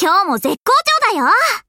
今日も絶好調だよ。